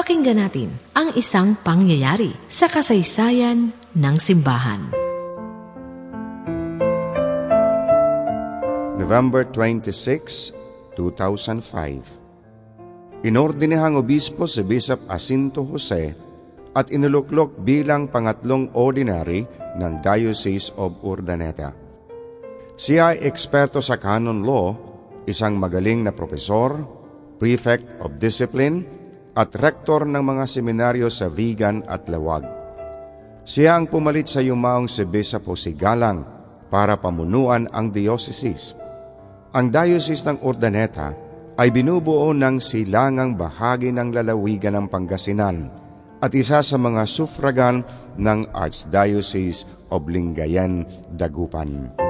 Pakinggan natin ang isang pangyayari sa kasaysayan ng simbahan. November 26, 2005 Inordinehang obispo si Bishop Asinto Jose at inuluklok bilang pangatlong ordinary ng Diocese of Urdaneta. Siya ay eksperto sa canon law, isang magaling na profesor, prefect of discipline, at rektor ng mga seminaryo sa Vigan at Lawag. Siya ang pumalit sa yumaong si Bishop para pamunuan ang diocese. Ang diocese ng Urdaneta ay binubuo ng silangang bahagi ng lalawigan ng Pangasinan at isa sa mga suffragan ng Archdiocese of Lingayen, Dagupan.